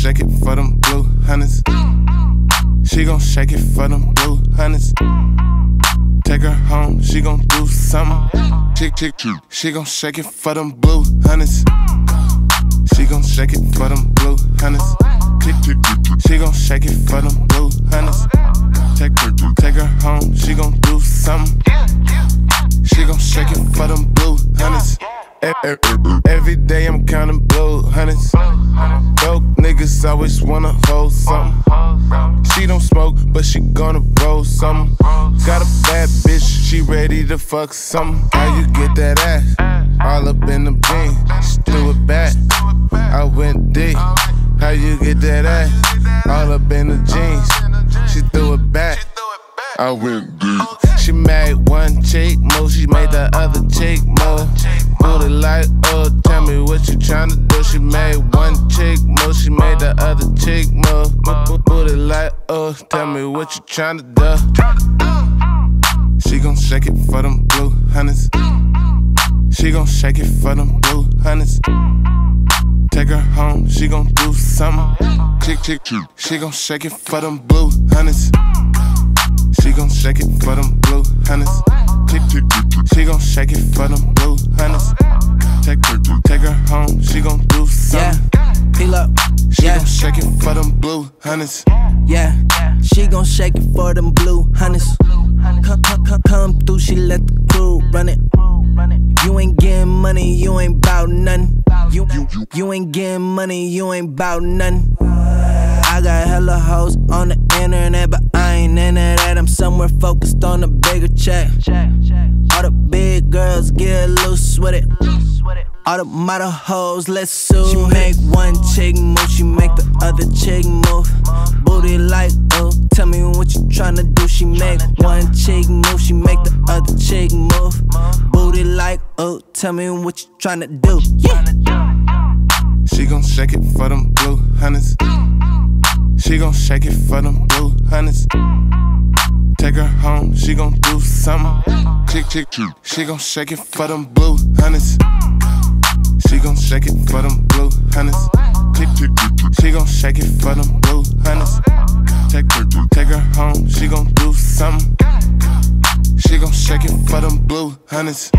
shake it for them blue hundreds. She gon' shake it for them blue hundreds. Take her home, she gon' do something. Chick, chick, chick. She gon' shake it for them blue hundreds. She gon' shake it for them blue hundreds. Chick, chick, chick. She gon' shake it for them blue hundreds. Take her, take her home, she gon' do something. She gon' shake it for them blue hundreds. Every day I'm counting blue hundreds. Always wanna hold something. She don't smoke, but she gonna roll something. Got a bad bitch, she ready to fuck something. How you get that ass? All up in them jeans, she threw it back. I went deep. How you get that ass? All up in the jeans, she threw it back. I went deep. She made one chick move, she made the other chick move. Booty like, oh, tell me what you tryna do. She made one chick chick move. Booty like, oh, tell me what you tryna do. She gon' shake it for them blue hundreds. She gon' shake it for them blue hundreds. Take her home, she gon' do something. Chick, chick, chick. She gon' shake it for them blue hundreds. She gon' shake it for them blue hundreds. Chick, chick, chick. She gon' shake it for them blue hundreds. Take her, take her home, she gon' do Yeah, something. feel up. She Yeah, blue hundreds. yeah. She gon' shake it for them blue hunnids. Come, through, she let the crew run it. You ain't getting money, you ain't bout nothing. You, you ain't getting money, you ain't bout nothing. I got hella hoes on the internet, but I ain't into that. I'm somewhere focused on a bigger check. Girls get loose with it. All the model hoes, let's sue. She make one chick move, she make the other chick move. Booty like, oh, tell me what you tryna do. She make one chick move, she make the other chick move. Booty like, oh, tell me what you tryna do. Yeah. She gon' shake it for them blue hundreds. She gon' shake it for them blue hundreds. Take her home, she gon' do something. Chick, chick, chick. She gon' shake it for them blue hundreds. She gon' shake it for them blue hundreds. Chick, chick, chick. She gon' shake it for them blue hundreds. Take her, take her home, she gon' do something. She gon' shake it for them blue hundreds.